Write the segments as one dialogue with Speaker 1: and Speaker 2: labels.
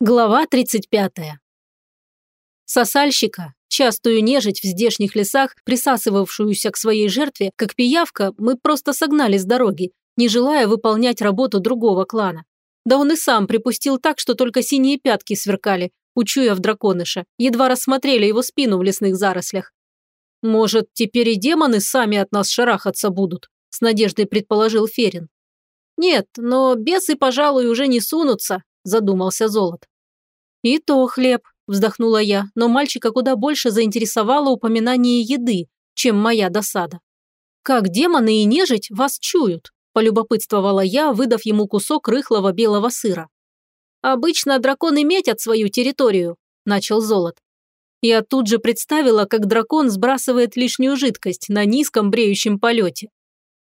Speaker 1: Глава 35. Сосальщика, частую нежить в здешних лесах, присасывавшуюся к своей жертве, как пиявка, мы просто согнали с дороги, не желая выполнять работу другого клана. Да он и сам припустил так, что только синие пятки сверкали, учуяв драконыша, едва рассмотрели его спину в лесных зарослях. «Может, теперь и демоны сами от нас шарахаться будут?» – с надеждой предположил Ферин. «Нет, но бесы, пожалуй, уже не сунутся», задумался Золот. «И то хлеб», – вздохнула я, но мальчика куда больше заинтересовало упоминание еды, чем моя досада. «Как демоны и нежить вас чуют?» – полюбопытствовала я, выдав ему кусок рыхлого белого сыра. «Обычно драконы метят свою территорию», – начал Золот. Я тут же представила, как дракон сбрасывает лишнюю жидкость на низком бреющем полете.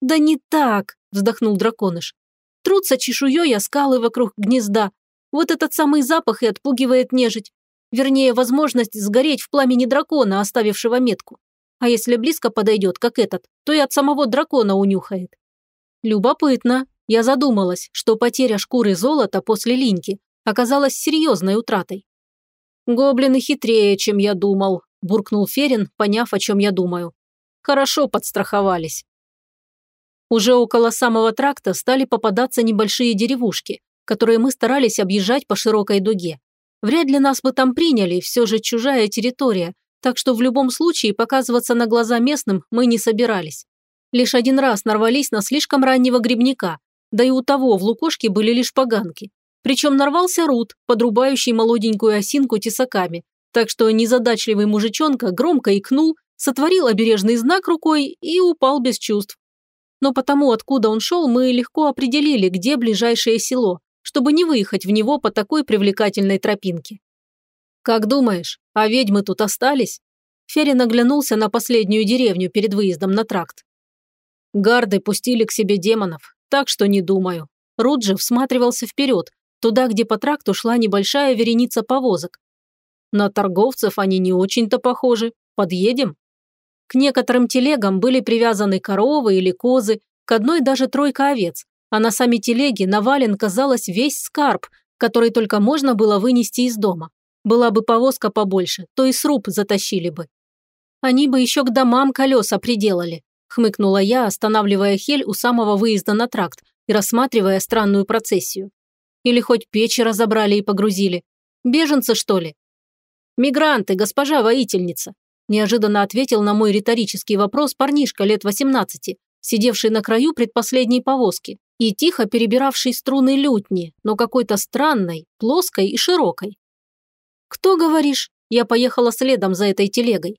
Speaker 1: «Да не так», – вздохнул драконыш. «Трутся чешуей скалы вокруг гнезда, вот этот самый запах и отпугивает нежить. Вернее, возможность сгореть в пламени дракона, оставившего метку. А если близко подойдет, как этот, то и от самого дракона унюхает. Любопытно. Я задумалась, что потеря шкуры золота после линьки оказалась серьезной утратой. «Гоблины хитрее, чем я думал», – буркнул Ферин, поняв, о чем я думаю. «Хорошо подстраховались». Уже около самого тракта стали попадаться небольшие деревушки, которые мы старались объезжать по широкой дуге. Вряд ли нас бы там приняли, все же чужая территория, так что в любом случае показываться на глаза местным мы не собирались. Лишь один раз нарвались на слишком раннего грибника, да и у того в лукошке были лишь поганки. Причем нарвался Рут, подрубающий молоденькую осинку тесаками, так что незадачливый мужичонка громко икнул, сотворил обережный знак рукой и упал без чувств. Но потому, откуда он шел, мы легко определили, где ближайшее село, чтобы не выехать в него по такой привлекательной тропинке. «Как думаешь, а ведьмы тут остались?» Ферин оглянулся на последнюю деревню перед выездом на тракт. Гарды пустили к себе демонов, так что не думаю. Руджи всматривался вперед, туда, где по тракту шла небольшая вереница повозок. На торговцев они не очень-то похожи. Подъедем? К некоторым телегам были привязаны коровы или козы, к одной даже тройка овец, а на сами телеги навален, казалось, весь скарб, который только можно было вынести из дома. Была бы повозка побольше, то и сруб затащили бы. Они бы еще к домам колеса приделали, хмыкнула я, останавливая Хель у самого выезда на тракт и рассматривая странную процессию. Или хоть печи разобрали и погрузили. Беженцы, что ли? «Мигранты, госпожа воительница», неожиданно ответил на мой риторический вопрос парнишка лет 18, сидевший на краю предпоследней повозки и тихо перебиравший струны лютни, но какой-то странной, плоской и широкой. «Кто, говоришь?» Я поехала следом за этой телегой.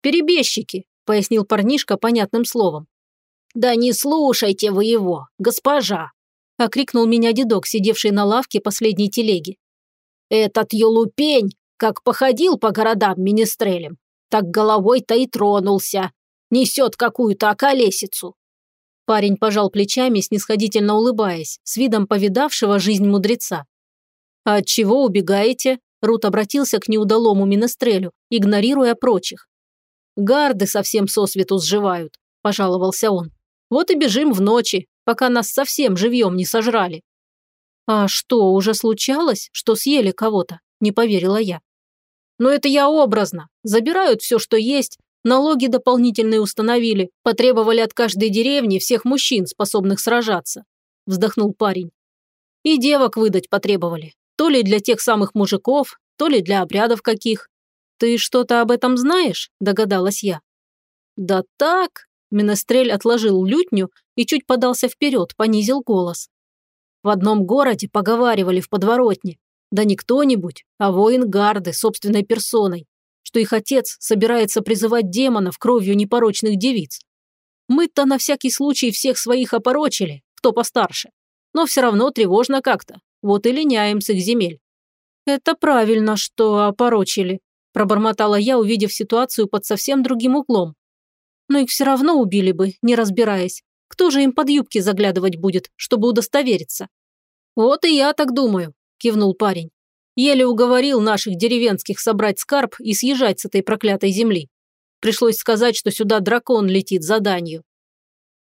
Speaker 1: «Перебежчики», – пояснил парнишка понятным словом. «Да не слушайте вы его, госпожа!» – окрикнул меня дедок, сидевший на лавке последней телеги. «Этот елупень, как походил по городам министрелем, так головой-то и тронулся, Несет какую-то околесицу». Парень пожал плечами, снисходительно улыбаясь, с видом повидавшего жизнь мудреца. «А от чего убегаете?» Рут обратился к неудалому Минестрелю, игнорируя прочих. «Гарды совсем сосвету сживают», – пожаловался он. «Вот и бежим в ночи, пока нас совсем живьем не сожрали». «А что, уже случалось, что съели кого-то?» – не поверила я. «Но это я образно. Забирают все, что есть, Налоги дополнительные установили, потребовали от каждой деревни всех мужчин, способных сражаться. Вздохнул парень. И девок выдать потребовали. То ли для тех самых мужиков, то ли для обрядов каких. Ты что-то об этом знаешь? Догадалась я. Да так. Менестрель отложил лютню и чуть подался вперед, понизил голос. В одном городе поговаривали в подворотне. Да не кто-нибудь, а воин гарды собственной персоной что их отец собирается призывать демонов кровью непорочных девиц. Мы-то на всякий случай всех своих опорочили, кто постарше. Но все равно тревожно как-то. Вот и линяем с их земель. Это правильно, что опорочили, пробормотала я, увидев ситуацию под совсем другим углом. Но их все равно убили бы, не разбираясь. Кто же им под юбки заглядывать будет, чтобы удостовериться? Вот и я так думаю, кивнул парень. Еле уговорил наших деревенских собрать скарб и съезжать с этой проклятой земли. Пришлось сказать, что сюда дракон летит заданию.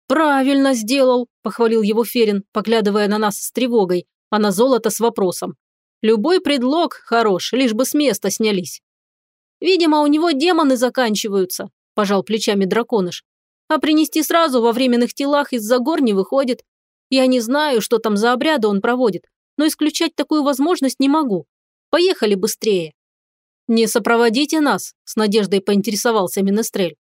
Speaker 1: «Правильно сделал», – похвалил его Ферин, поглядывая на нас с тревогой, а на золото с вопросом. Любой предлог хорош, лишь бы с места снялись. Видимо, у него демоны заканчиваются, пожал плечами драконыш. А принести сразу во временных телах из-за гор не выходит. Я не знаю, что там за обряды он проводит, но исключать такую возможность не могу. Поехали быстрее. Не сопроводите нас, с надеждой поинтересовался Минестрель.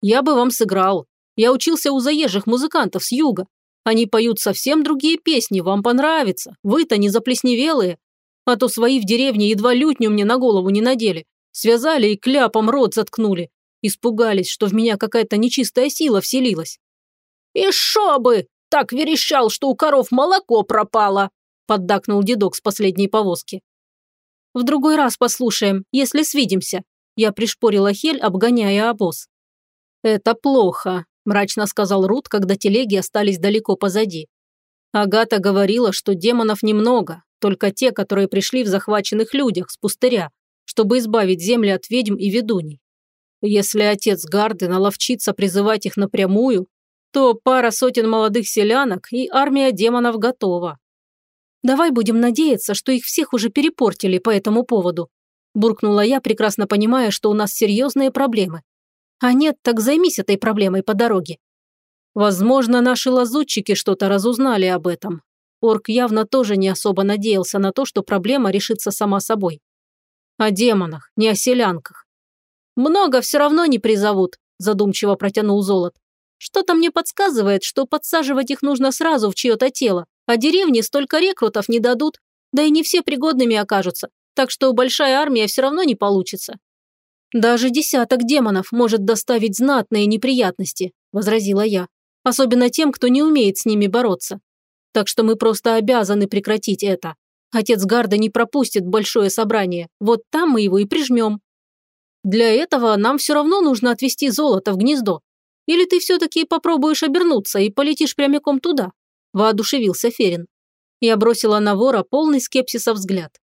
Speaker 1: Я бы вам сыграл. Я учился у заезжих музыкантов с юга. Они поют совсем другие песни, вам понравится. Вы-то не заплесневелые. А то свои в деревне едва лютню мне на голову не надели. Связали и кляпом рот заткнули. Испугались, что в меня какая-то нечистая сила вселилась. «И шо бы! Так верещал, что у коров молоко пропало!» поддакнул дедок с последней повозки. «В другой раз послушаем, если свидимся», я пришпорила Хель, обгоняя обоз. «Это плохо», – мрачно сказал Рут, когда телеги остались далеко позади. Агата говорила, что демонов немного, только те, которые пришли в захваченных людях с пустыря, чтобы избавить земли от ведьм и ведуней. Если отец Гарды наловчится призывать их напрямую, то пара сотен молодых селянок и армия демонов готова. Давай будем надеяться, что их всех уже перепортили по этому поводу. Буркнула я, прекрасно понимая, что у нас серьезные проблемы. А нет, так займись этой проблемой по дороге. Возможно, наши лазутчики что-то разузнали об этом. Орк явно тоже не особо надеялся на то, что проблема решится сама собой. О демонах, не о селянках. «Много все равно не призовут», – задумчиво протянул Золот. «Что-то мне подсказывает, что подсаживать их нужно сразу в чье-то тело, а деревни столько рекрутов не дадут, да и не все пригодными окажутся, так что большая армия все равно не получится». «Даже десяток демонов может доставить знатные неприятности», – возразила я. «Особенно тем, кто не умеет с ними бороться. Так что мы просто обязаны прекратить это. Отец Гарда не пропустит большое собрание. Вот там мы его и прижмем. Для этого нам все равно нужно отвезти золото в гнездо. Или ты все-таки попробуешь обернуться и полетишь прямиком туда?» – воодушевился Ферин. Я бросила на вора полный скепсиса взгляд.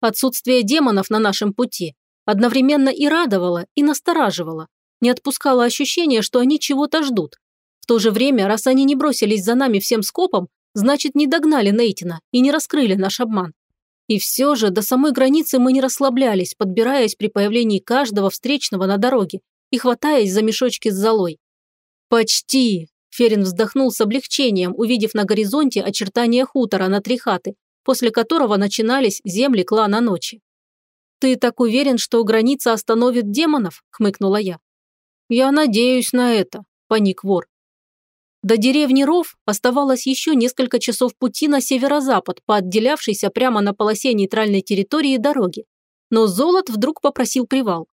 Speaker 1: Отсутствие демонов на нашем пути одновременно и радовало, и настораживало. Не отпускало ощущение, что они чего-то ждут. В то же время, раз они не бросились за нами всем скопом, Значит, не догнали Нейтина и не раскрыли наш обман. И все же до самой границы мы не расслаблялись, подбираясь при появлении каждого встречного на дороге и хватаясь за мешочки с золой. «Почти!» – Ферин вздохнул с облегчением, увидев на горизонте очертания хутора на три хаты, после которого начинались земли клана ночи. «Ты так уверен, что граница остановит демонов?» – хмыкнула я. «Я надеюсь на это», – паник вор. До деревни Ров оставалось еще несколько часов пути на северо-запад по отделявшейся прямо на полосе нейтральной территории дороги. Но Золот вдруг попросил привал.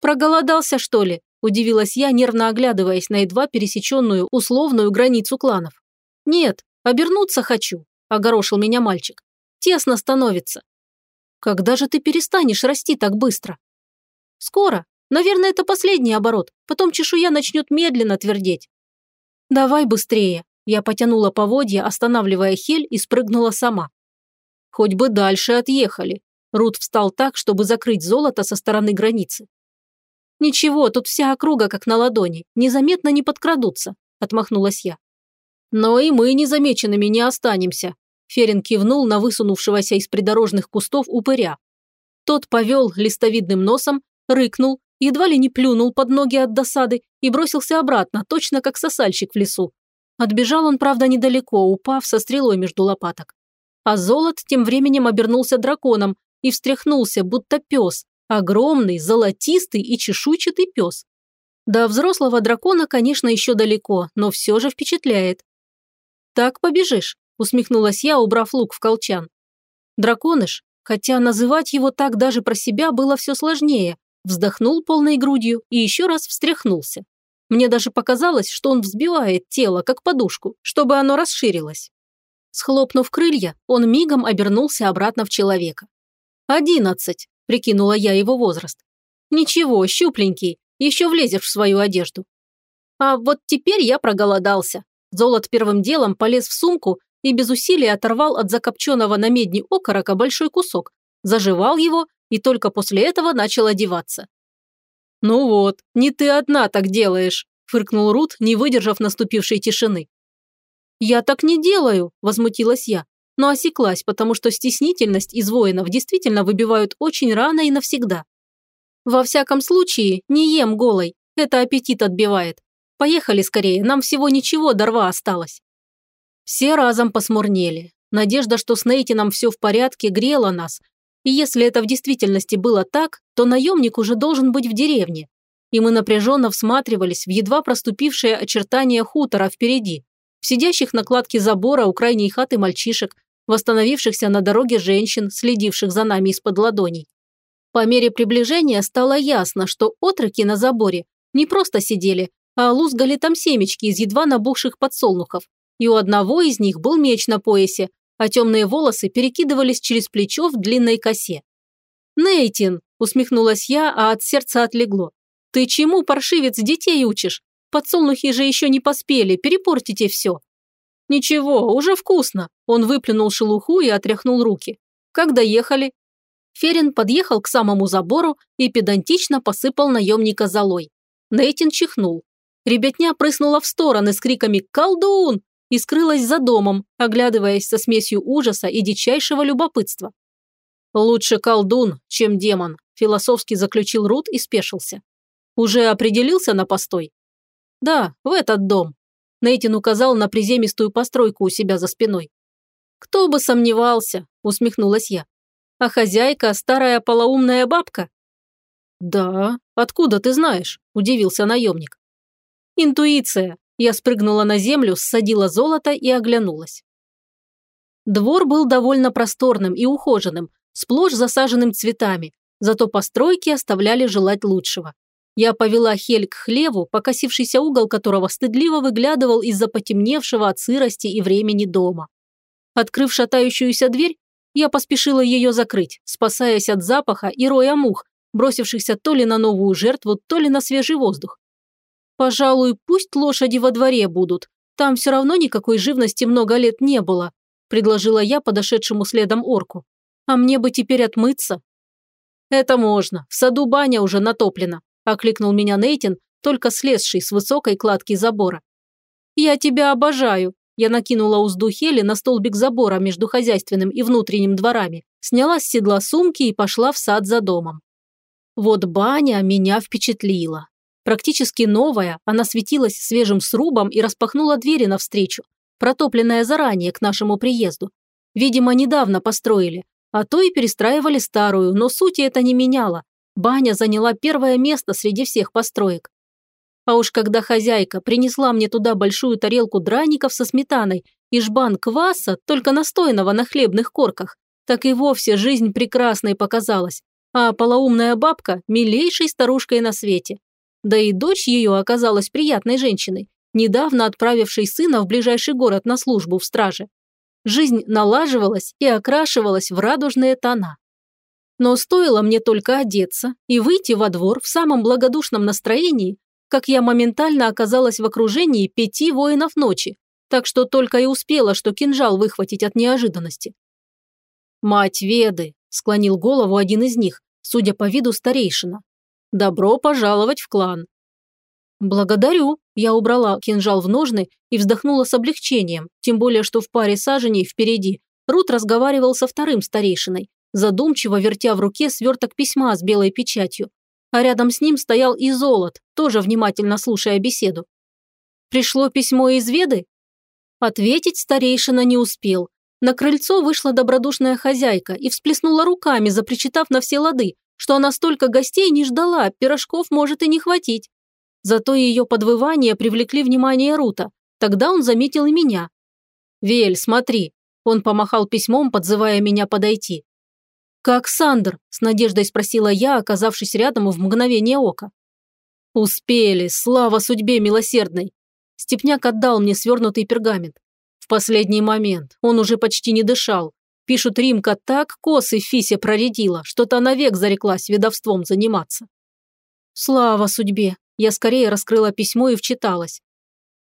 Speaker 1: «Проголодался, что ли?» – удивилась я, нервно оглядываясь на едва пересеченную условную границу кланов. «Нет, обернуться хочу», – огорошил меня мальчик. «Тесно становится». «Когда же ты перестанешь расти так быстро?» «Скоро. Наверное, это последний оборот. Потом чешуя начнет медленно твердеть. «Давай быстрее!» Я потянула поводья, останавливая Хель и спрыгнула сама. Хоть бы дальше отъехали. Рут встал так, чтобы закрыть золото со стороны границы. «Ничего, тут вся округа как на ладони, незаметно не подкрадутся», – отмахнулась я. «Но и мы незамеченными не останемся», – Ферин кивнул на высунувшегося из придорожных кустов упыря. Тот повел листовидным носом, рыкнул едва ли не плюнул под ноги от досады и бросился обратно, точно как сосальщик в лесу. Отбежал он, правда, недалеко, упав со стрелой между лопаток. А Золот тем временем обернулся драконом и встряхнулся, будто пес, огромный, золотистый и чешуйчатый пес. До взрослого дракона, конечно, еще далеко, но все же впечатляет. «Так побежишь», – усмехнулась я, убрав лук в колчан. Драконыш, хотя называть его так даже про себя было все сложнее, Вздохнул полной грудью и еще раз встряхнулся. Мне даже показалось, что он взбивает тело, как подушку, чтобы оно расширилось. Схлопнув крылья, он мигом обернулся обратно в человека. «Одиннадцать», – прикинула я его возраст. «Ничего, щупленький, еще влезешь в свою одежду». А вот теперь я проголодался. Золот первым делом полез в сумку и без усилий оторвал от закопченного на медне окорока большой кусок, заживал его и только после этого начал одеваться. «Ну вот, не ты одна так делаешь», – фыркнул Рут, не выдержав наступившей тишины. «Я так не делаю», – возмутилась я. Но осеклась, потому что стеснительность из воинов действительно выбивают очень рано и навсегда. Во всяком случае, не ем голой, это аппетит отбивает. Поехали скорее, нам всего ничего до рва осталось. Все разом посмурнели. Надежда, что с Нейтином все в порядке, грела нас. И если это в действительности было так, то наемник уже должен быть в деревне. И мы напряженно всматривались в едва проступившее очертание хутора впереди, в сидящих на кладке забора у крайней хаты мальчишек, восстановившихся на дороге женщин, следивших за нами из-под ладоней. По мере приближения стало ясно, что отроки на заборе не просто сидели, а лузгали там семечки из едва набухших подсолнухов, и у одного из них был меч на поясе, а темные волосы перекидывались через плечо в длинной косе. «Нейтин!» – усмехнулась я, а от сердца отлегло. «Ты чему, паршивец, детей учишь? Подсолнухи же еще не поспели, перепортите все». «Ничего, уже вкусно!» – он выплюнул шелуху и отряхнул руки. «Как доехали?» Ферин подъехал к самому забору и педантично посыпал наемника золой. Нейтин чихнул. Ребятня прыснула в стороны с криками «Колдун!» и скрылась за домом, оглядываясь со смесью ужаса и дичайшего любопытства. «Лучше колдун, чем демон», – философски заключил Рут и спешился. «Уже определился на постой?» «Да, в этот дом», – Нейтин указал на приземистую постройку у себя за спиной. «Кто бы сомневался», – усмехнулась я. «А хозяйка – старая полоумная бабка?» «Да, откуда ты знаешь?» – удивился наемник. «Интуиция», я спрыгнула на землю, ссадила золото и оглянулась. Двор был довольно просторным и ухоженным, сплошь засаженным цветами, зато постройки оставляли желать лучшего. Я повела Хель к хлеву, покосившийся угол которого стыдливо выглядывал из-за потемневшего от сырости и времени дома. Открыв шатающуюся дверь, я поспешила ее закрыть, спасаясь от запаха и роя мух, бросившихся то ли на новую жертву, то ли на свежий воздух. Пожалуй, пусть лошади во дворе будут. Там все равно никакой живности много лет не было», – предложила я подошедшему следом орку. «А мне бы теперь отмыться». «Это можно. В саду баня уже натоплена», – окликнул меня Нейтин, только слезший с высокой кладки забора. «Я тебя обожаю», – я накинула узду Хели на столбик забора между хозяйственным и внутренним дворами, сняла с седла сумки и пошла в сад за домом. Вот баня меня впечатлила. Практически новая, она светилась свежим срубом и распахнула двери навстречу, протопленная заранее к нашему приезду. Видимо, недавно построили, а то и перестраивали старую, но сути это не меняло. Баня заняла первое место среди всех построек. А уж когда хозяйка принесла мне туда большую тарелку драников со сметаной и жбан кваса, только настойного на хлебных корках, так и вовсе жизнь прекрасной показалась, а полоумная бабка – милейшей старушкой на свете. Да и дочь ее оказалась приятной женщиной, недавно отправившей сына в ближайший город на службу в страже. Жизнь налаживалась и окрашивалась в радужные тона. Но стоило мне только одеться и выйти во двор в самом благодушном настроении, как я моментально оказалась в окружении пяти воинов ночи, так что только и успела, что кинжал выхватить от неожиданности. «Мать Веды!» – склонил голову один из них, судя по виду старейшина. Добро пожаловать в клан!» «Благодарю!» Я убрала кинжал в ножны и вздохнула с облегчением, тем более, что в паре саженей впереди Рут разговаривал со вторым старейшиной, задумчиво вертя в руке сверток письма с белой печатью. А рядом с ним стоял и Золот, тоже внимательно слушая беседу. «Пришло письмо из Веды?» Ответить старейшина не успел. На крыльцо вышла добродушная хозяйка и всплеснула руками, запричитав на все лады, что она столько гостей не ждала, пирожков может и не хватить. Зато ее подвывания привлекли внимание Рута. Тогда он заметил и меня. «Вель, смотри!» Он помахал письмом, подзывая меня подойти. «Как Сандр?» – с надеждой спросила я, оказавшись рядом в мгновение ока. «Успели, слава судьбе милосердной!» Степняк отдал мне свернутый пергамент. В последний момент он уже почти не дышал, Пишут, Римка так косы Фисе проредила, что та навек зареклась ведовством заниматься. Слава судьбе! Я скорее раскрыла письмо и вчиталась.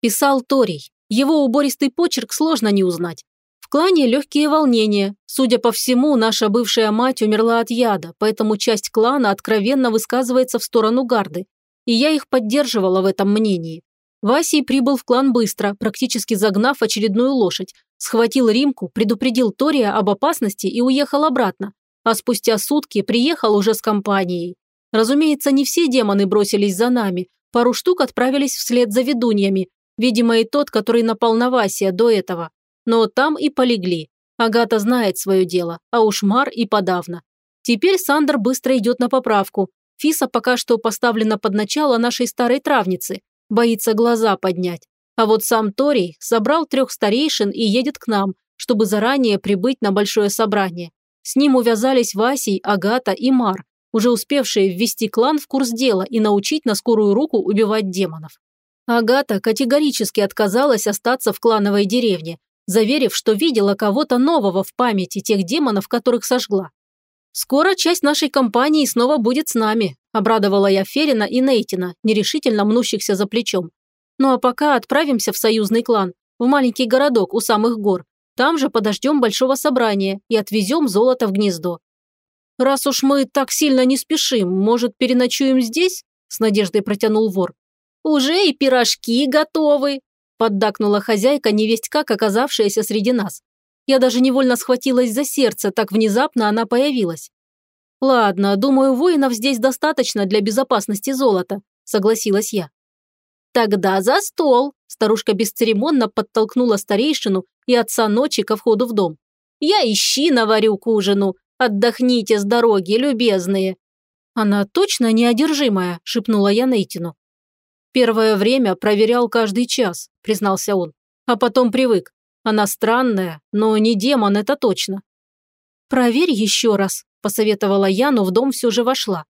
Speaker 1: Писал Торий. Его убористый почерк сложно не узнать. Клане легкие волнения. Судя по всему, наша бывшая мать умерла от яда, поэтому часть клана откровенно высказывается в сторону гарды. И я их поддерживала в этом мнении. Васий прибыл в клан быстро, практически загнав очередную лошадь, схватил Римку, предупредил Тория об опасности и уехал обратно, а спустя сутки приехал уже с компанией. Разумеется, не все демоны бросились за нами, пару штук отправились вслед за ведуньями, видимо, и тот, который напал на Васия до этого. Но там и полегли. Агата знает свое дело, а уж Мар и подавно. Теперь Сандер быстро идет на поправку. Фиса пока что поставлена под начало нашей старой травницы, боится глаза поднять. А вот сам Торий собрал трех старейшин и едет к нам, чтобы заранее прибыть на большое собрание. С ним увязались Васий, Агата и Мар, уже успевшие ввести клан в курс дела и научить на скорую руку убивать демонов. Агата категорически отказалась остаться в клановой деревне, заверив, что видела кого-то нового в памяти тех демонов, которых сожгла. «Скоро часть нашей компании снова будет с нами», – обрадовала я Ферина и Нейтина, нерешительно мнущихся за плечом. «Ну а пока отправимся в союзный клан, в маленький городок у самых гор. Там же подождем большого собрания и отвезем золото в гнездо. «Раз уж мы так сильно не спешим, может, переночуем здесь?» – с надеждой протянул вор. «Уже и пирожки готовы!» – поддакнула хозяйка, невесть как оказавшаяся среди нас. Я даже невольно схватилась за сердце, так внезапно она появилась. «Ладно, думаю, воинов здесь достаточно для безопасности золота», – согласилась я. «Тогда за стол!» – старушка бесцеремонно подтолкнула старейшину и отца ночи ко входу в дом. «Я ищи наварю к ужину, Отдохните с дороги, любезные!» «Она точно неодержимая», – шепнула я Нейтину. «Первое время проверял каждый час», – признался он. «А потом привык. Она странная, но не демон, это точно». «Проверь еще раз», – посоветовала я, но в дом все же вошла.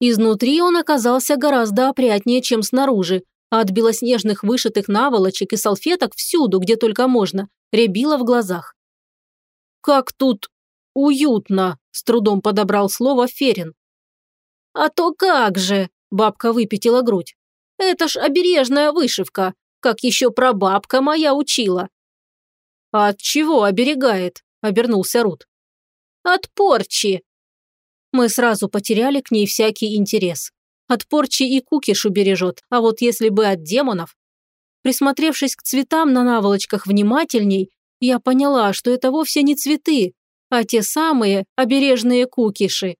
Speaker 1: Изнутри он оказался гораздо опрятнее, чем снаружи, а от белоснежных вышитых наволочек и салфеток всюду, где только можно, рябило в глазах. «Как тут «Уютно», – с трудом подобрал слово Ферин. «А то как же!» – бабка выпятила грудь. «Это ж обережная вышивка, как еще прабабка моя учила». «А от чего оберегает?» – обернулся Рут. «От порчи». Мы сразу потеряли к ней всякий интерес. От порчи и кукиш убережет, а вот если бы от демонов... Присмотревшись к цветам на наволочках внимательней, я поняла, что это вовсе не цветы, а те самые обережные кукиши.